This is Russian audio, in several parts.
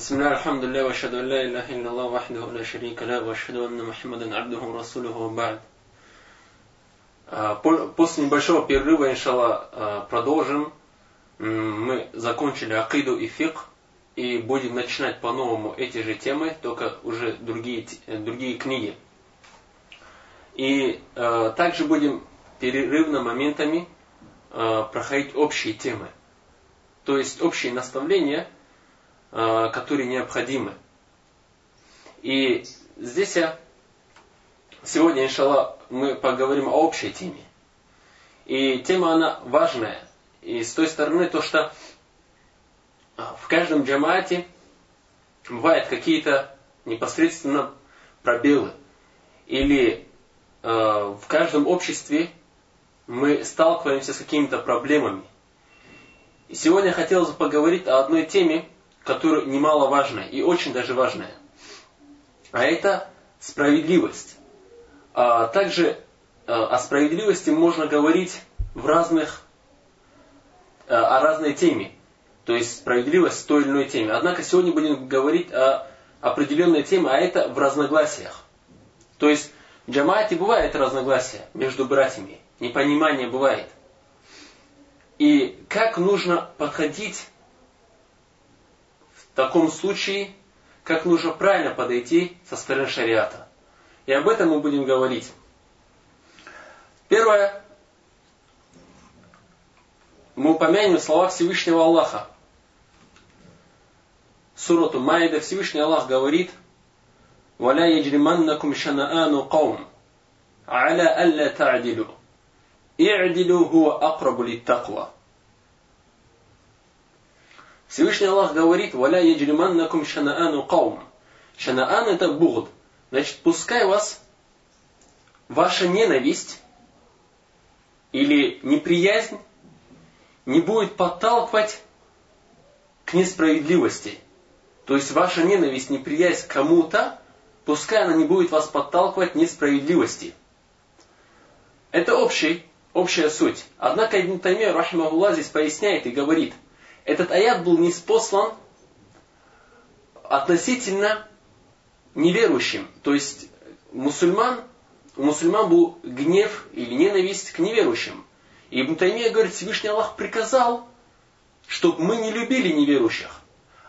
بسم الله الحمد لله واشهد ان لا اله الا الله وحده لا شريك له واشهد ان محمدا عبده ورسوله وبعد После небольшого перерыва, иншалла, а, продолжим. Мы закончили акиду и фик и будем начинать по-новому эти же темы, только уже другие, другие книги. И э, также будем перерывно моментами э, проходить общие темы. То есть общие наставления, Э, которые необходимы. И здесь я сегодня, иншаллах, мы поговорим о общей теме. И тема она важная. И с той стороны то, что э, в каждом джамаате бывают какие-то непосредственно пробелы. Или э, в каждом обществе мы сталкиваемся с какими-то проблемами. И сегодня я хотел бы поговорить о одной теме, которая немаловажная и очень даже важная. А это справедливость. А также э, о справедливости можно говорить в разных, э, о разной теме. То есть справедливость в той или иной теме. Однако сегодня будем говорить о определенной теме, а это в разногласиях. То есть в джамаате бывает разногласия между братьями, непонимание бывает. И как нужно подходить в таком случае, как нужно правильно подойти со стороны шариата. И об этом мы будем говорить. Первое. Мы упомянем слова Всевышнего Аллаха. Сурату Майда Всевышний Аллах говорит «Валя яджриманнакум шанаану каум, аля алля та'дилу, и'дилу хуа акрабу литтаква». Всевышний Аллах говорит, «Валя яджриманнакум шанаану каум». Шанаан это бугд. Значит, пускай вас ваша ненависть или неприязнь не будет подталкивать к несправедливости. То есть ваша ненависть, неприязнь к кому-то, пускай она не будет вас подталкивать к несправедливости. Это общий, общая суть. Однако Ибн Таймия, рахимахуллах, здесь поясняет и говорит – этот аят был неспослан относительно неверующим. То есть мусульман, у мусульман был гнев или ненависть к неверующим. И Ибн Таймия говорит, Всевышний Аллах приказал, чтобы мы не любили неверующих.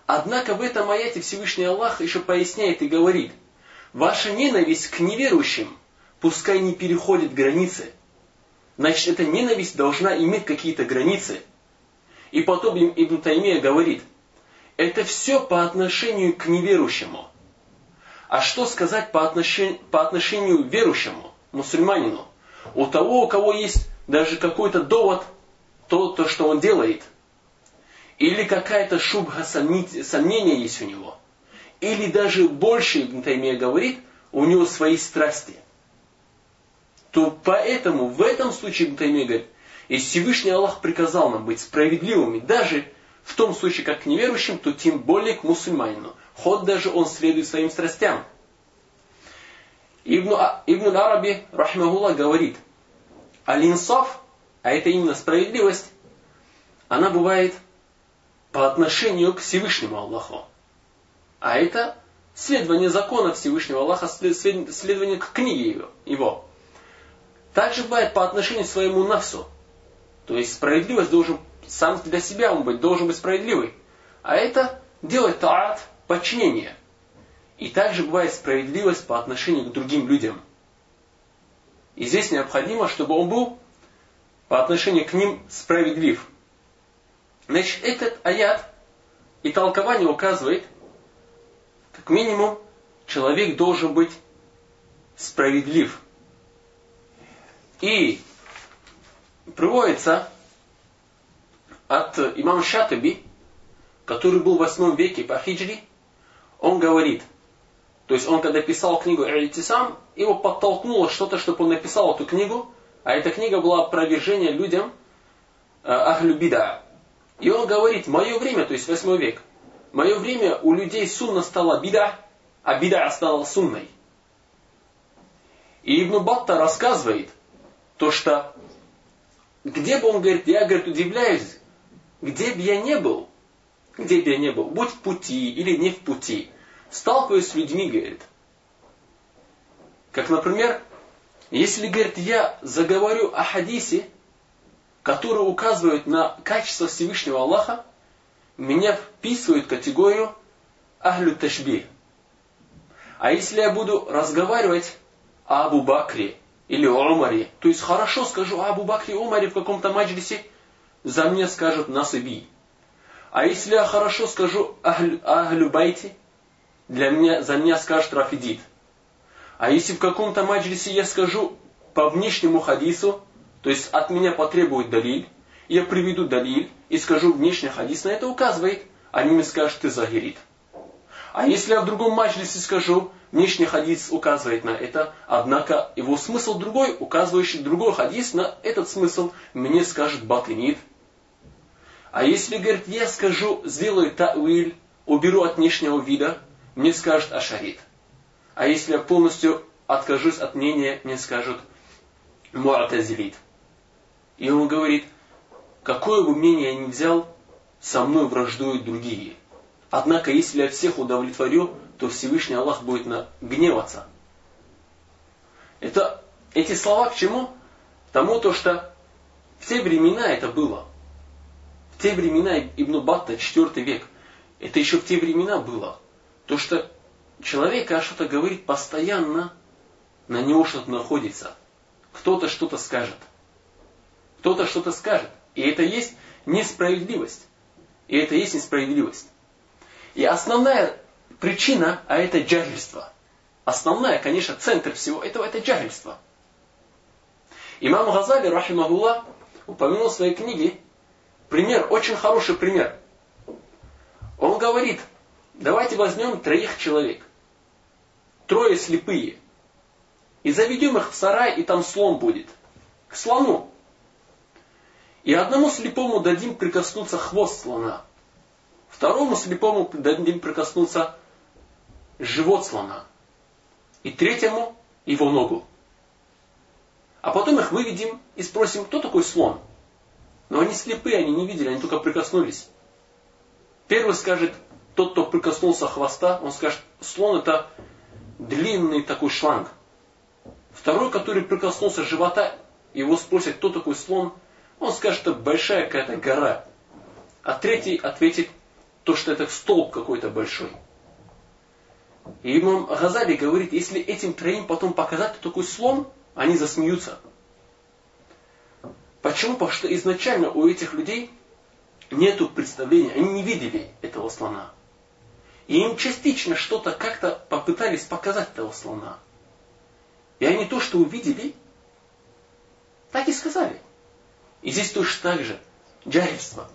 Однако в этом аяте Всевышний Аллах еще поясняет и говорит, ваша ненависть к неверующим пускай не переходит границы. Значит, эта ненависть должна иметь какие-то границы – и потом Ибн Таймия говорит, это все по отношению к неверующему. А что сказать по отношению, по отношению к верующему, мусульманину? У того, у кого есть даже какой-то довод, то, то что он делает. Или какая-то шубха сомнения есть у него. Или даже больше, Ибн Таймия говорит, у него свои страсти. То поэтому в этом случае Ибн Таймия говорит, и Всевышний Аллах приказал нам быть справедливыми, даже в том случае, как к неверующим, то тем более к мусульманину. Ход даже он следует своим страстям. Ибн, а, Ибн Араби, рахмагулла, говорит, алинсаф, а это именно справедливость, она бывает по отношению к Всевышнему Аллаху. А это следование закона Всевышнего Аллаха, следование к книге его. Также бывает по отношению к своему нафсу. То есть справедливость должен сам для себя он быть, должен быть справедливый. А это делать таат, подчинение. И также бывает справедливость по отношению к другим людям. И здесь необходимо, чтобы он был по отношению к ним справедлив. Значит, этот аят и толкование указывает, как минимум, человек должен быть справедлив. И приводится от имама Шатаби, который был в 8 веке по хиджри, он говорит, то есть он когда писал книгу Эльтисам, его подтолкнуло что-то, чтобы он написал эту книгу, а эта книга была опровержение людям э, Ахлюбида. И он говорит, мое время, то есть 8 век, мое время у людей сунна стала бида, а бида стала сунной. И Ибн Батта рассказывает, то, что где бы он говорит, я, говорит, удивляюсь, где бы я не был, где бы я ни был, будь в пути или не в пути, сталкиваюсь с людьми, говорит. Как, например, если, говорит, я заговорю о хадисе, который указывает на качество Всевышнего Аллаха, меня вписывают в категорию Ахлю Ташбир. А если я буду разговаривать о Абу Бакре или Умаре, то есть хорошо скажу Абу Бакре Умаре в каком-то маджлисе, за мне скажут Насыби. А если я хорошо скажу Ахлю, Ахлю Байте, для меня, за меня скажут Рафидит. А если в каком-то маджлисе я скажу по внешнему хадису, то есть от меня потребует далиль, я приведу далиль и скажу внешний хадис на это указывает, они мне скажут, ты загирит. А если я в другом маджлисе скажу, внешний хадис указывает на это, однако его смысл другой, указывающий другой хадис на этот смысл, мне скажет батынит. А если, говорит, я скажу, сделаю тауиль, уберу от внешнего вида, мне скажут ашарит. А если я полностью откажусь от мнения, мне скажут муатазилит. И он говорит, какое бы мнение я ни взял, со мной враждуют другие. Однако, если я всех удовлетворю, то Всевышний Аллах будет на... гневаться. Это, эти слова к чему? Тому то, что в те времена это было. В те времена Ибн Батта, 4 век, это еще в те времена было. То, что человек, когда что-то говорит постоянно, на него что-то находится. Кто-то что-то скажет. Кто-то что-то скажет. И это есть несправедливость. И это есть несправедливость. И основная причина, а это джахильство. Основная, конечно, центр всего этого, это джахильство. Имам Газали, рахимахуллах, упомянул в своей книге пример, очень хороший пример. Он говорит, давайте возьмем троих человек. Трое слепые. И заведем их в сарай, и там слон будет. К слону. И одному слепому дадим прикоснуться хвост слона. Второму слепому дадим прикоснуться живот слона. И третьему его ногу. А потом их выведем и спросим, кто такой слон? Но они слепые, они не видели, они только прикоснулись. Первый скажет, тот, кто прикоснулся хвоста, он скажет, слон это длинный такой шланг. Второй, который прикоснулся живота, его спросят, кто такой слон, он скажет, что большая какая-то гора. А третий ответит, то, что это столб какой-то большой. И имам Газали говорит, если этим троим потом показать, такой слон, они засмеются. Почему? Потому что изначально у этих людей нет представления, они не видели этого слона. И им частично что-то как-то попытались показать этого слона. И они то, что увидели, так и сказали. И здесь точно так же. Джарильство.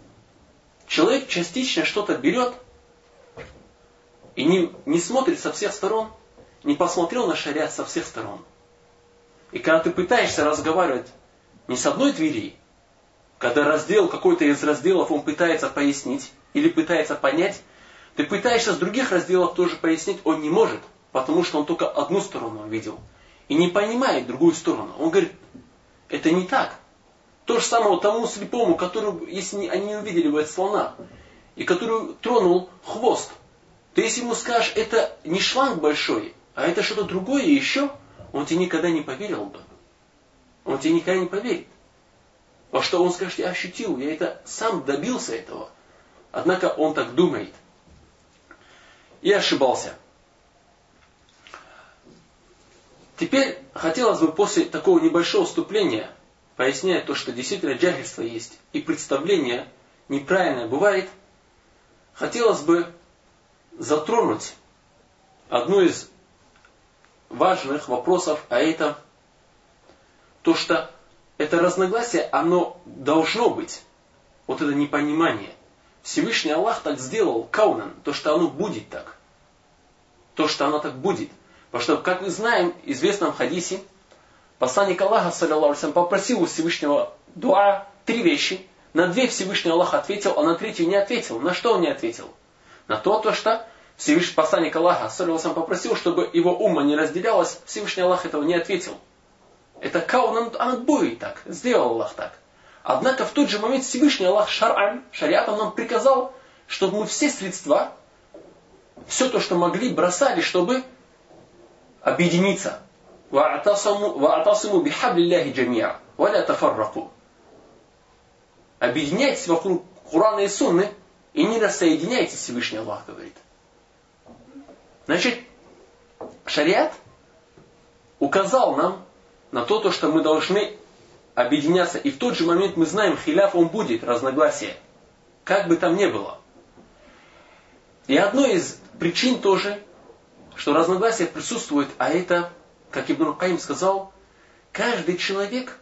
Человек частично что-то берет и не, не смотрит со всех сторон, не посмотрел на шариат со всех сторон. И когда ты пытаешься разговаривать не с одной двери, когда раздел какой-то из разделов он пытается пояснить или пытается понять, ты пытаешься с других разделов тоже пояснить, он не может, потому что он только одну сторону видел. И не понимает другую сторону. Он говорит, это не так. То же самое тому слепому, который, если они увидели бы слона, и который тронул хвост, ты если ему скажешь, это не шланг большой, а это что-то другое еще, он тебе никогда не поверил бы. Он тебе никогда не поверит. Во что он скажет, я ощутил, я это сам добился этого. Однако он так думает. И ошибался. Теперь хотелось бы после такого небольшого вступления, поясняя то, что действительно джахильство есть, и представление неправильное бывает, хотелось бы затронуть одну из важных вопросов, а это то, что это разногласие, оно должно быть. Вот это непонимание. Всевышний Аллах так сделал, каунан, то, что оно будет так. То, что оно так будет. Потому что, как мы знаем, в известном хадисе, посланник Аллаха, саллиллаху попросил у Всевышнего дуа три вещи. На две Всевышний Аллах ответил, а на третью не ответил. На что он не ответил? На то, то что Всевышний посланник Аллаха, саллиллаху попросил, чтобы его ума не разделялась, Всевышний Аллах этого не ответил. Это каун, оно будет так, сделал Аллах так. Однако в тот же момент Всевышний Аллах шар'ан, шариатом нам приказал, чтобы мы все средства, все то, что могли, бросали, чтобы объединиться. وَاعْتَصِمُوا بِحَبْلِ اللَّهِ جَمِيعًا وَلَا تَفَرَّقُوا Объединяйтесь вокруг Курана и Сунны и не рассоединяйтесь, Всевышний Аллах говорит. Значит, шариат указал нам на то, то, что мы должны объединяться. И в тот же момент мы знаем, хиляф он будет, разногласие. Как бы там ни было. И одной из причин тоже, что разногласия присутствует, а это, как Ибн Каим сказал, каждый человек,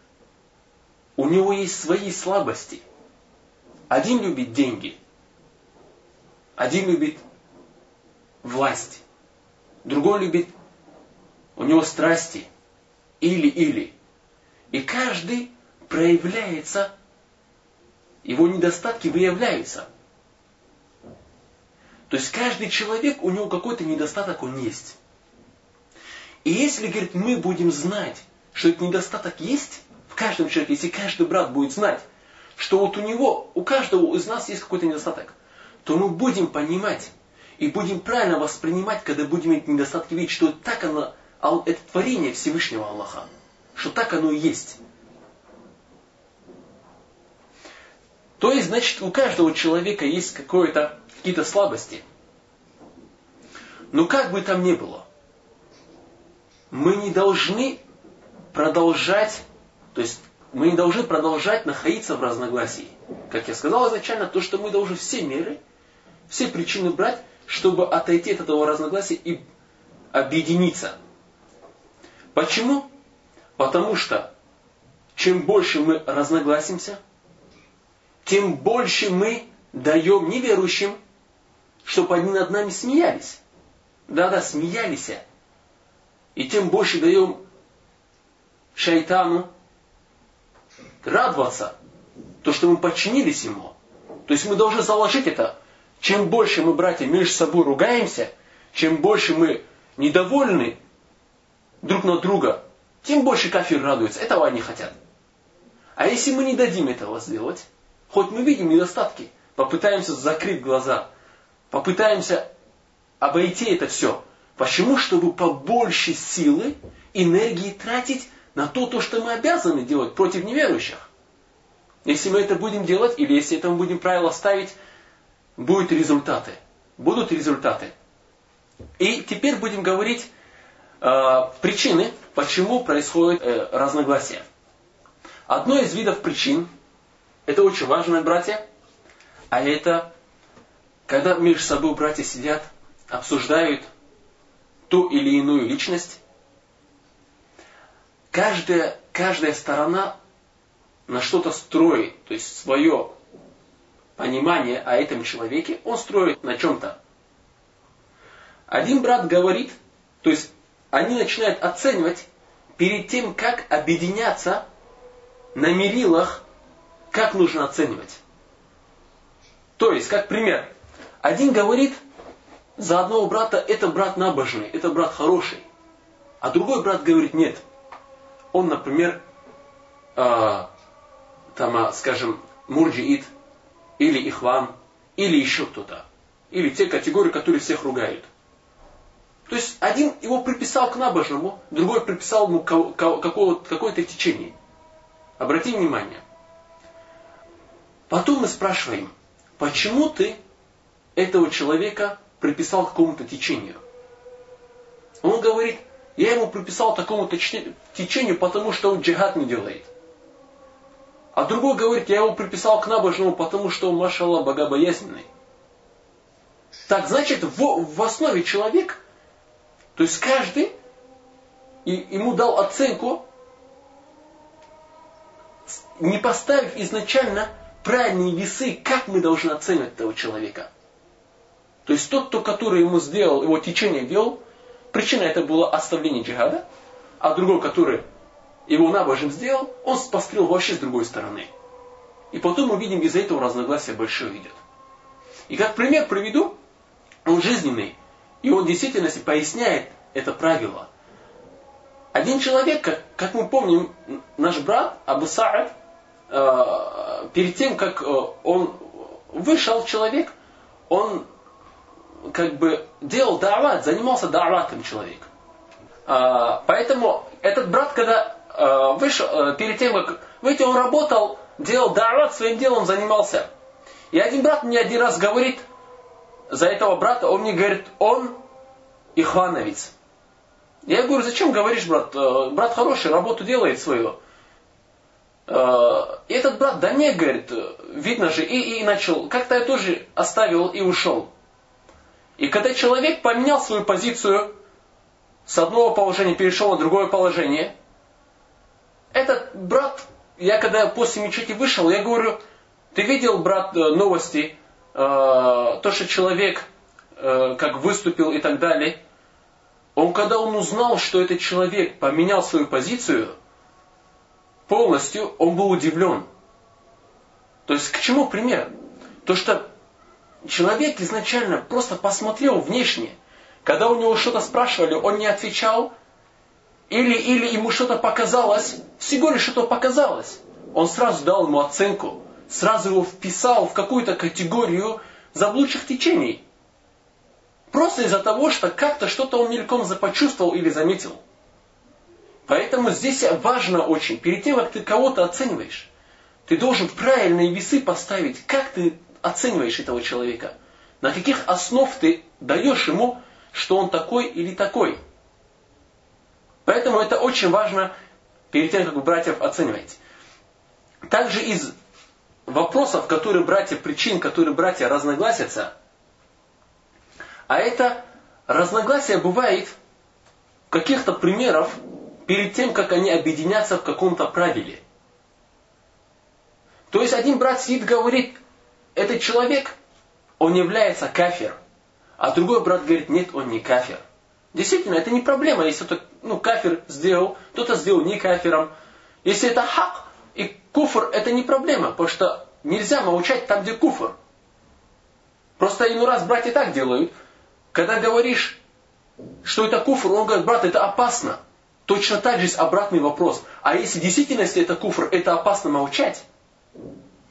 у него есть свои слабости. Один любит деньги, один любит власть, другой любит, у него страсти, или-или. И каждый проявляется, его недостатки выявляются. То есть каждый человек, у него какой-то недостаток он есть. И если, говорит, мы будем знать, что этот недостаток есть в каждом человеке, если каждый брат будет знать, что вот у него, у каждого из нас есть какой-то недостаток, то мы будем понимать и будем правильно воспринимать, когда будем эти недостатки видеть, что так оно, это творение Всевышнего Аллаха что так оно и есть. То есть, значит, у каждого человека есть какие-то слабости. Но как бы там ни было, мы не должны продолжать, то есть мы не должны продолжать находиться в разногласии. Как я сказал изначально, то, что мы должны все меры, все причины брать, чтобы отойти от этого разногласия и объединиться. Почему? Потому что чем больше мы разногласимся, тем больше мы даем неверующим, чтобы они над нами смеялись. Да-да, смеялись. И тем больше даем шайтану радоваться, то, что мы подчинились ему. То есть мы должны заложить это. Чем больше мы, братья, между собой ругаемся, чем больше мы недовольны друг на друга, тем больше кафир радуется. Этого они хотят. А если мы не дадим этого сделать, хоть мы видим недостатки, попытаемся закрыть глаза, попытаемся обойти это все. Почему? Чтобы побольше силы, энергии тратить на то, то, что мы обязаны делать против неверующих. Если мы это будем делать, или если это мы будем правила ставить, будут результаты. Будут результаты. И теперь будем говорить э, причины, почему происходит э, разногласие. Одно из видов причин, это очень важно, братья, а это, когда между собой братья сидят, обсуждают ту или иную личность, каждая, каждая сторона на что-то строит, то есть свое понимание о этом человеке, он строит на чем-то. Один брат говорит, то есть они начинают оценивать перед тем, как объединяться на мерилах, как нужно оценивать. То есть, как пример, один говорит за одного брата, это брат набожный, это брат хороший. А другой брат говорит, нет. Он, например, э, там, а, скажем, мурджиит, или ихван, или еще кто-то. Или те категории, которые всех ругают. То есть один его приписал к набожному, другой приписал ему какое-то течение. Обрати внимание. Потом мы спрашиваем, почему ты этого человека приписал к какому-то течению? Он говорит, я ему приписал такому-то течению, потому что он джихад не делает. А другой говорит, я его приписал к набожному, потому что он, машаллах, богобоязненный. Так значит, в, в основе человек – то есть каждый и ему дал оценку, не поставив изначально правильные весы, как мы должны оценивать этого человека. То есть тот, кто, который ему сделал, его течение вел, причина это было оставление джихада, а другой, который его набожим сделал, он пострел вообще с другой стороны. И потом мы видим, из-за этого разногласия большое идет. И как пример приведу, он жизненный. И он в действительности поясняет это правило. Один человек, как, как мы помним, наш брат Абу э, перед тем, как э, он вышел человек, он как бы делал дават, занимался даватом человек. А, поэтому этот брат, когда вышел, а, перед тем, как выйти, он работал, делал дават, своим делом занимался. И один брат мне один раз говорит, за этого брата, он мне говорит, он ихвановец. Я говорю, зачем говоришь, брат? Э, брат хороший, работу делает свою. Э, и этот брат, да не, говорит, видно же, и, и начал, как-то я тоже оставил и ушел. И когда человек поменял свою позицию, с одного положения перешел на другое положение, этот брат, я когда после мечети вышел, я говорю, ты видел, брат, э, новости, то, что человек как выступил и так далее – он, когда он узнал, что этот человек поменял свою позицию, полностью он был удивлен. То есть к чему пример? То, что человек изначально просто посмотрел внешне. Когда у него что-то спрашивали, он не отвечал, или, или ему что-то показалось, всего лишь что-то показалось. Он сразу дал ему оценку, сразу его вписал в какую-то категорию заблудших течений. Просто из-за того, что как-то что-то он мельком започувствовал или заметил. Поэтому здесь важно очень, перед тем, как ты кого-то оцениваешь, ты должен правильные весы поставить, как ты оцениваешь этого человека. На каких основ ты даешь ему, что он такой или такой. Поэтому это очень важно перед тем, как вы братьев оцениваете. Также из вопросов, которые братья, причин, которые братья разногласятся, а это разногласие бывает каких-то примерах перед тем, как они объединятся в каком-то правиле. То есть один брат сидит говорит, этот человек, он является кафир. А другой брат говорит, нет, он не кафир. Действительно, это не проблема, если кто-то ну, кафир сделал, кто-то сделал не кафиром. Если это хак и куфр, это не проблема, потому что нельзя молчать там, где куфр. Просто иной раз братья так делают – когда говоришь, что это куфр, он говорит, брат, это опасно. Точно так же есть обратный вопрос. А если в действительности это куфр, это опасно молчать.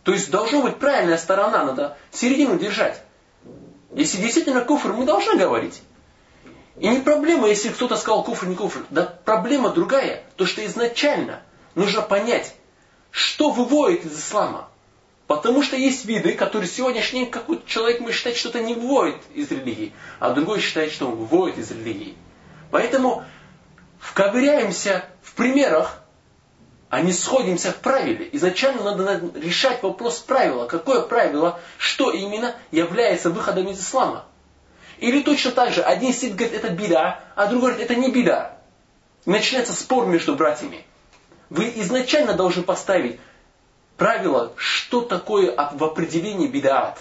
То есть должна быть правильная сторона, надо середину держать. Если действительно куфр, мы должны говорить. И не проблема, если кто-то сказал куфр, не куфр. Да проблема другая. То, что изначально нужно понять, что выводит из ислама. Потому что есть виды, которые сегодняшний какой-то человек мы считает, что это не выводит из религии, а другой считает, что он выводит из религии. Поэтому вковыряемся в примерах, а не сходимся в правиле. Изначально надо решать вопрос правила. Какое правило, что именно является выходом из ислама. Или точно так же, один сидит говорит, это беда, а другой говорит, это не беда. Начинается спор между братьями. Вы изначально должны поставить правило, что такое в определении бедаат.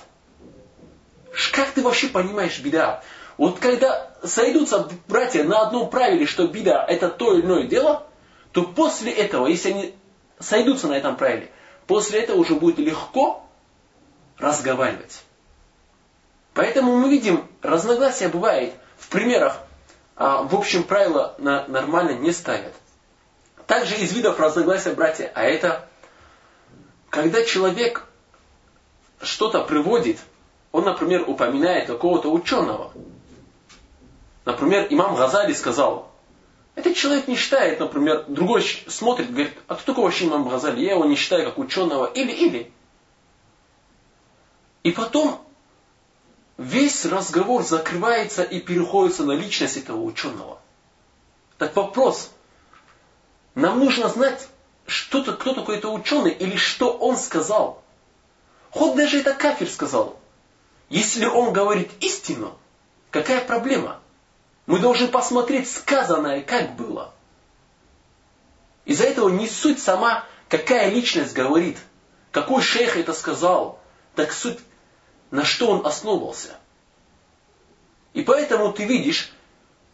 Как ты вообще понимаешь беда? Вот когда сойдутся братья на одном правиле, что беда это то или иное дело, то после этого, если они сойдутся на этом правиле, после этого уже будет легко разговаривать. Поэтому мы видим, разногласия бывает в примерах, а, в общем правила на, нормально не ставят. Также из видов разногласия, братья, а это когда человек что-то приводит, он, например, упоминает какого-то ученого. Например, имам Газали сказал, этот человек не считает, например, другой смотрит, говорит, а кто такой вообще имам Газали? Я его не считаю как ученого. Или, или. И потом весь разговор закрывается и переходится на личность этого ученого. Так вопрос. Нам нужно знать, что -то, кто такой это ученый или что он сказал. Хоть даже это кафир сказал. Если он говорит истину, какая проблема? Мы должны посмотреть сказанное, как было. Из-за этого не суть сама, какая личность говорит, какой шейх это сказал, так суть, на что он основывался. И поэтому ты видишь,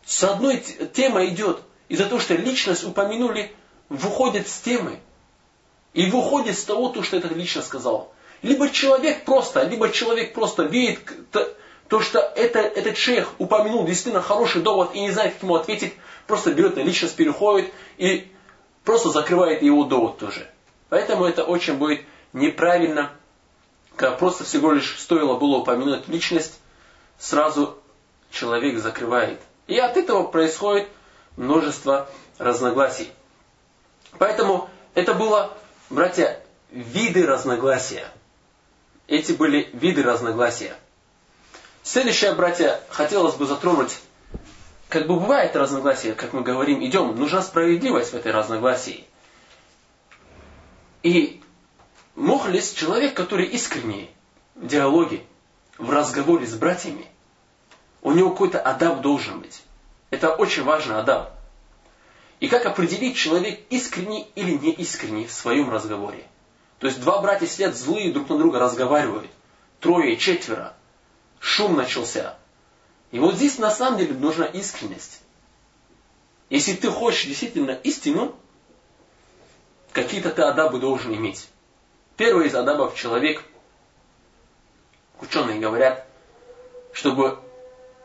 с одной темой идет, из-за того, что личность упомянули, выходит с темы и выходит с того, то, что этот лично сказал. Либо человек просто, либо человек просто видит то, что это, этот шейх упомянул действительно хороший довод и не знает, как ему ответить, просто берет на личность, переходит и просто закрывает его довод тоже. Поэтому это очень будет неправильно когда просто всего лишь стоило было упомянуть личность, сразу человек закрывает. И от этого происходит множество разногласий. Поэтому это было, братья, виды разногласия. Эти были виды разногласия. Следующее, братья, хотелось бы затронуть, как бы бывает разногласие, как мы говорим, идем, нужна справедливость в этой разногласии. И мухлис, человек, который искренний в диалоге, в разговоре с братьями, у него какой-то адаб должен быть. Это очень важно, адаб. И как определить, человек искренний или не искренний в своем разговоре. То есть два братья сидят злые друг на друга разговаривают. Трое, четверо. Шум начался. И вот здесь на самом деле нужна искренность. Если ты хочешь действительно истину, какие-то ты адабы должен иметь. Первый из адабов человек, ученые говорят, чтобы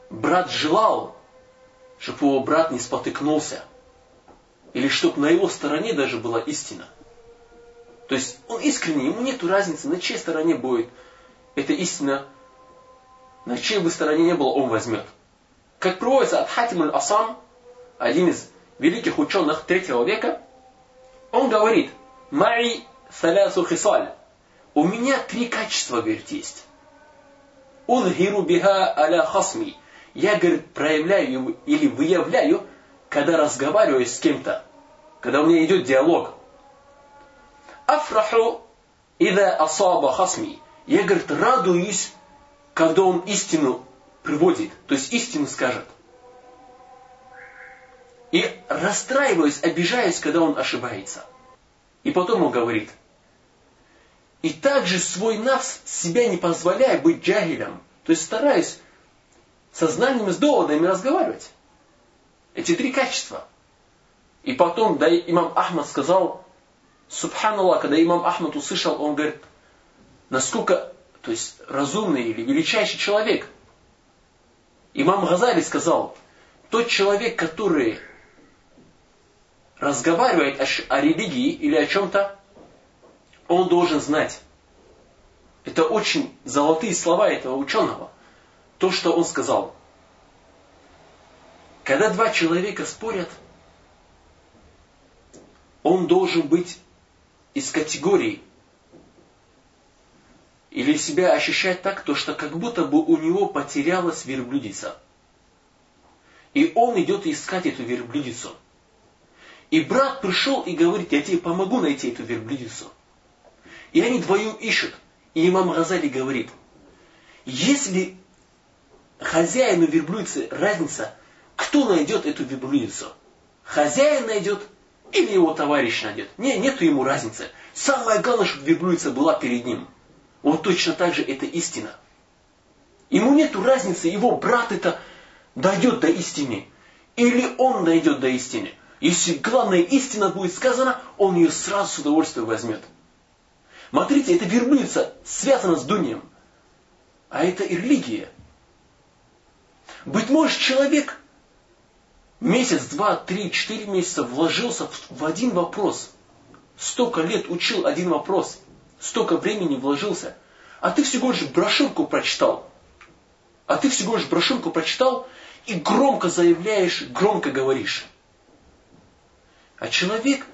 брат желал, чтобы его брат не спотыкнулся. Или чтобы на его стороне даже была истина. То есть он искренний, ему нет разницы, на чьей стороне будет эта истина, на чьей бы стороне не было, он возьмет. Как проводится от Хатим аль-Асам, один из великих ученых третьего века, он говорит, «Маи салясу хисаль». У меня три качества, говорит, есть. Унхиру биха аля хасми я, говорит, проявляю или выявляю, когда разговариваю с кем-то, когда у меня идет диалог. Афраху ида асаба хасми. Я, говорит, радуюсь, когда он истину приводит, то есть истину скажет. И расстраиваюсь, обижаюсь, когда он ошибается. И потом он говорит, и также свой навс себя не позволяя быть джагилем, то есть стараюсь со знаниями, с доводами разговаривать. Эти три качества. И потом, да, имам Ахмад сказал, Субханаллах, когда имам Ахмад услышал, он говорит, насколько, то есть разумный или величайший человек. Имам Газали сказал, тот человек, который разговаривает о, о религии или о чем-то, он должен знать. Это очень золотые слова этого ученого то, что он сказал. Когда два человека спорят, он должен быть из категории или себя ощущать так, то, что как будто бы у него потерялась верблюдица. И он идет искать эту верблюдицу. И брат пришел и говорит, я тебе помогу найти эту верблюдицу. И они вдвоем ищут. И имам Газали говорит, если хозяину верблюдицы разница, кто найдет эту верблюдицу. Хозяин найдет или его товарищ найдет. Не, нету ему разницы. Самое главное, чтобы верблюдица была перед ним. Вот точно так же это истина. Ему нету разницы, его брат это дойдет до истины. Или он дойдет до истины. Если главная истина будет сказана, он ее сразу с удовольствием возьмет. Смотрите, это верблюдица связана с дунием. А это и религия. Быть может, человек месяц, два, три, четыре месяца вложился в один вопрос. Столько лет учил один вопрос. Столько времени вложился. А ты всего лишь брошюрку прочитал. А ты всего лишь брошюрку прочитал и громко заявляешь, громко говоришь. А человек,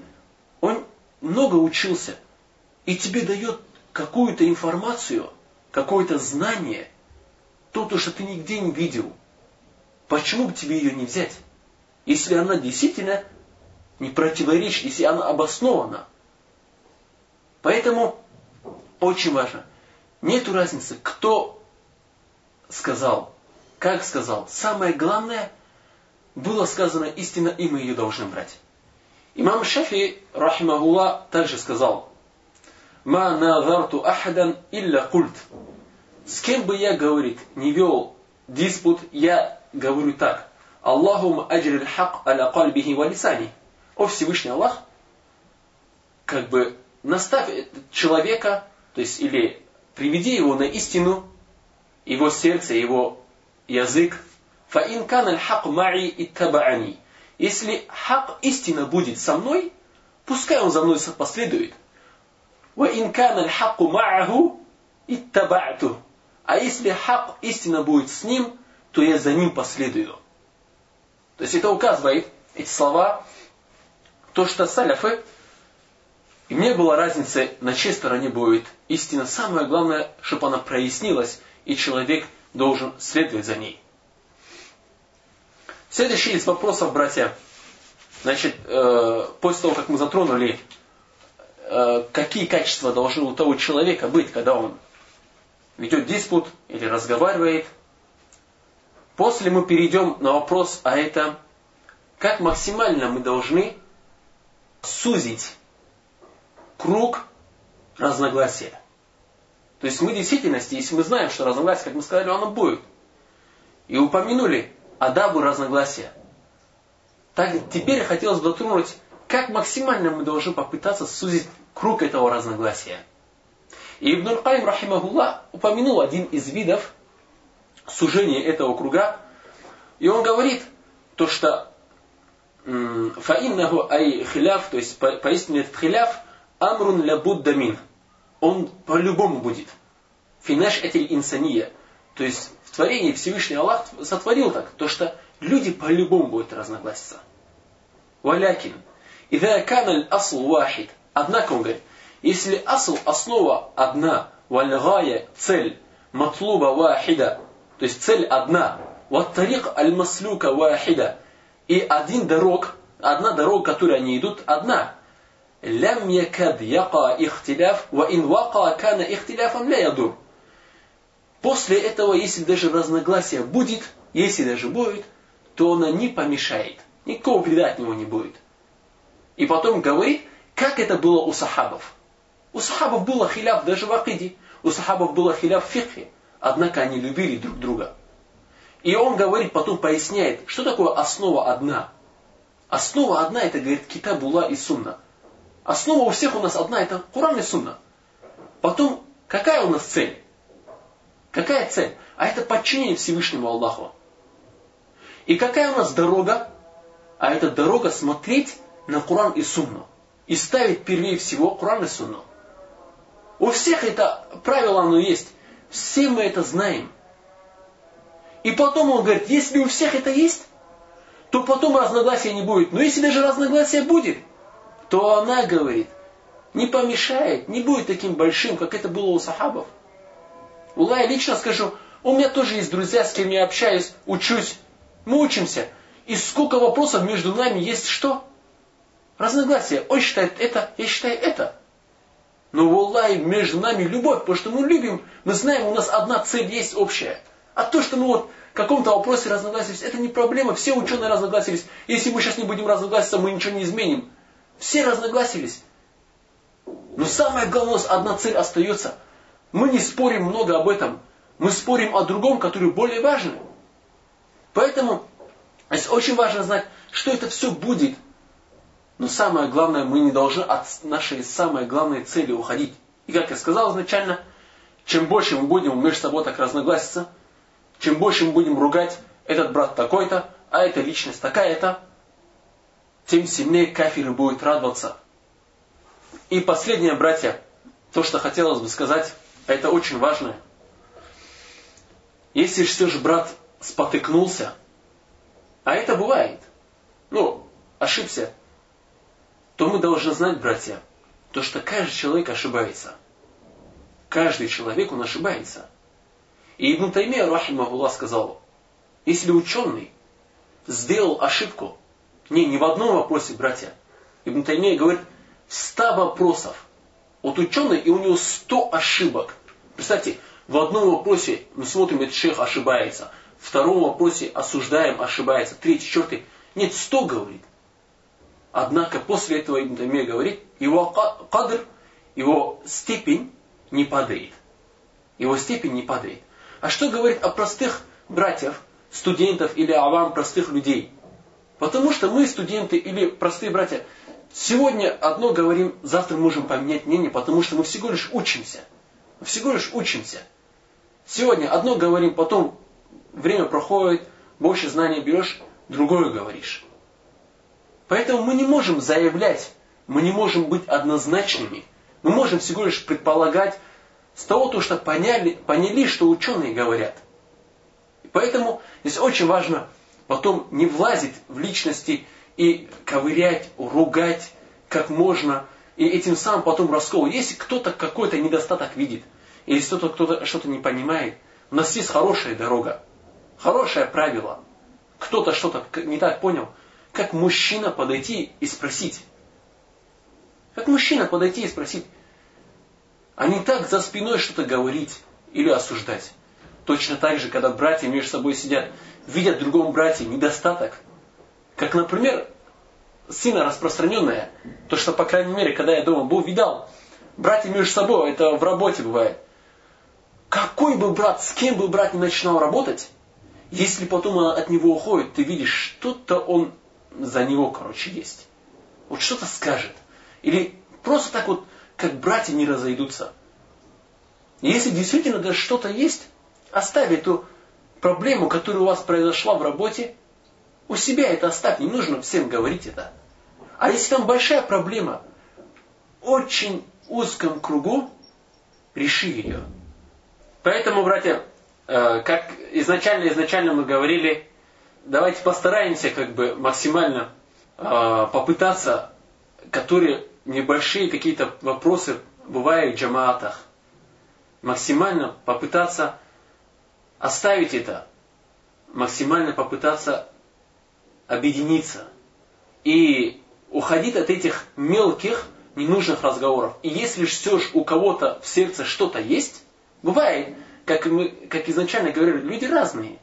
он много учился и тебе дает какую-то информацию, какое-то знание, то, то, что ты нигде не видел – Почему бы тебе ее не взять? Если она действительно не противоречит, если она обоснована. Поэтому очень важно. Нету разницы, кто сказал, как сказал. Самое главное, было сказано истина, и мы ее должны брать. Имам Шафи, рахимахулла, также сказал, «Ма назарту ахадан илля культ». С кем бы я, говорит, не вел диспут, я говорю так. Аллахум аджрил хак аля кальбихи валисани. О Всевышний Аллах, как бы наставь человека, то есть или приведи его на истину, его сердце, его язык. Фаин кан аль хак ма'i иттаба'ани. Если хак истина будет со мной, пускай он за мной последует. Кан аль хаку ма'аху иттаба'ту. А если хак, истина будет с ним, то я за ним последую. То есть это указывает, эти слова, то, что саляфы, им не было разницы, на чьей стороне будет истина. Самое главное, чтобы она прояснилась, и человек должен следовать за ней. Следующий из вопросов, братья. Значит, э, после того, как мы затронули, какие качества должны у того человека быть, когда он ведет диспут или разговаривает, после мы перейдем на вопрос, а это как максимально мы должны сузить круг разногласия. То есть мы в действительности, если мы знаем, что разногласие, как мы сказали, оно будет. И упомянули адабу разногласия. Так теперь хотелось бы затронуть, как максимально мы должны попытаться сузить круг этого разногласия. И Ибн Аль-Каим, рахимахуллах, упомянул один из видов сужения этого круга. И он говорит, то что фаиннаху ай хиляф, то есть по, поистине этот хиляф, амрун ля буддамин. Он по-любому будет. Финаш этиль инсания. То есть в творении Всевышний Аллах сотворил так, то что люди по-любому будут разногласиться. Валякин. Ида каналь асл вахид. Однако он говорит, если асл, основа одна, вальгая, цель, матлуба вахида, то есть цель одна, вот тарик аль-маслюка вахида, и один дорог, одна дорога, которой они идут, одна. Лям якад яка ихтиляф, ва ин вака кана ихтиляфам ля ядур. После этого, если даже разногласие будет, если даже будет, то она не помешает. Никакого вреда от него не будет. И потом говорит, как это было у сахабов. У сахабов было хиляф даже в акиде. У сахабов было хиляф в фихе. Однако они любили друг друга. И он говорит, потом поясняет, что такое основа одна. Основа одна, это, говорит, китабула и сунна. Основа у всех у нас одна, это Куран и сунна. Потом, какая у нас цель? Какая цель? А это подчинение Всевышнему Аллаху. И какая у нас дорога? А это дорога смотреть на Куран и Сунну. И ставить первее всего Куран и Сунну. У всех это правило оно есть. Все мы это знаем. И потом он говорит, если у всех это есть, то потом разногласия не будет. Но если даже разногласия будет, то она говорит, не помешает, не будет таким большим, как это было у сахабов. Улла, я лично скажу, у меня тоже есть друзья, с кем я общаюсь, учусь, мы учимся. И сколько вопросов между нами есть что? Разногласия. Он считает это, я считаю это. Но Аллахе между нами любовь, потому что мы любим, мы знаем, у нас одна цель есть общая. А то, что мы вот в каком-то вопросе разногласились, это не проблема. Все ученые разногласились. Если мы сейчас не будем разногласиться, мы ничего не изменим. Все разногласились. Но самое главное, у нас одна цель остается. Мы не спорим много об этом. Мы спорим о другом, который более важен. Поэтому очень важно знать, что это все будет. Но самое главное, мы не должны от нашей самой главной цели уходить. И как я сказал изначально, чем больше мы будем между собой так разногласиться, чем больше мы будем ругать этот брат такой-то, а эта личность такая-то, тем сильнее кафиры будет радоваться. И последнее, братья, то, что хотелось бы сказать, это очень важно. Если все же брат спотыкнулся, а это бывает, ну, ошибся, то мы должны знать, братья, то, что каждый человек ошибается. Каждый человек, он ошибается. И Ибн Таймия, рахимахуллах, сказал, если ученый сделал ошибку, не, не в одном вопросе, братья, Ибн Таймия говорит, 100 вопросов. Вот ученый, и у него 100 ошибок. Представьте, в одном вопросе мы смотрим, этот шейх ошибается. В втором вопросе осуждаем, ошибается. Третий, четвертый. Нет, 100 говорит. Однако после этого Ибн Таймия говорит, его кадр, его степень не падает. Его степень не падает. А что говорит о простых братьев, студентов или о вам простых людей? Потому что мы, студенты или простые братья, сегодня одно говорим, завтра можем поменять мнение, потому что мы всего лишь учимся. Всего лишь учимся. Сегодня одно говорим, потом время проходит, больше знаний берешь, другое говоришь. Поэтому мы не можем заявлять, мы не можем быть однозначными. Мы можем всего лишь предполагать, С того, то, что поняли, поняли, что ученые говорят. Поэтому здесь очень важно потом не влазить в личности и ковырять, ругать как можно, и этим самым потом раскол. Если кто-то какой-то недостаток видит, или кто-то кто что-то не понимает, у нас есть хорошая дорога, хорошее правило. Кто-то что-то не так понял, как мужчина подойти и спросить. Как мужчина подойти и спросить, а не так за спиной что-то говорить или осуждать. Точно так же, когда братья между собой сидят, видят в другом брате недостаток. Как, например, сильно распространенное, то, что, по крайней мере, когда я дома был, видал, братья между собой, это в работе бывает. Какой бы брат, с кем бы брат не начинал работать, если потом от него уходит, ты видишь, что-то он за него, короче, есть. Вот что-то скажет. Или просто так вот, как братья не разойдутся. И если действительно даже что-то есть, оставь эту проблему, которая у вас произошла в работе, у себя это оставь, не нужно всем говорить это. А если там большая проблема, очень узком кругу, реши ее. Поэтому, братья, э, как изначально, изначально мы говорили, давайте постараемся как бы максимально э, попытаться, которые небольшие какие-то вопросы бывают в джамаатах, максимально попытаться оставить это, максимально попытаться объединиться и уходить от этих мелких ненужных разговоров. И если все же у кого-то в сердце что-то есть, бывает, как мы как изначально говорили, люди разные.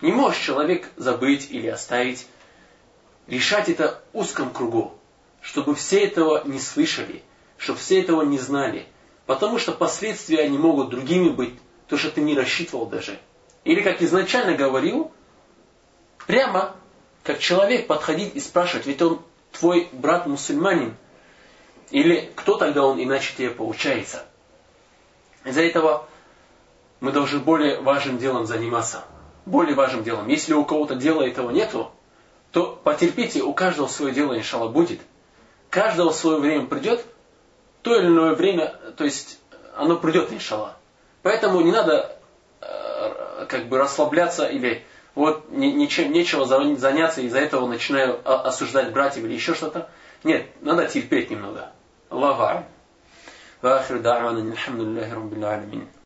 Не может человек забыть или оставить. Решать это в узком кругу, чтобы все этого не слышали, чтобы все этого не знали. Потому что последствия они могут другими быть, то, что ты не рассчитывал даже. Или, как изначально говорил, прямо как человек подходить и спрашивать, ведь он твой брат мусульманин, или кто тогда он, иначе тебе получается. Из-за этого мы должны более важным делом заниматься. Более важным делом. Если у кого-то дела этого нету, то потерпите, у каждого свое дело, иншалла, будет. Каждого свое время придет, то или иное время, то есть оно придет, иншалла. Поэтому не надо э, как бы расслабляться или вот ничем, нечего заняться, из-за этого начинаю осуждать братьев или еще что-то. Нет, надо терпеть немного. Аллаху.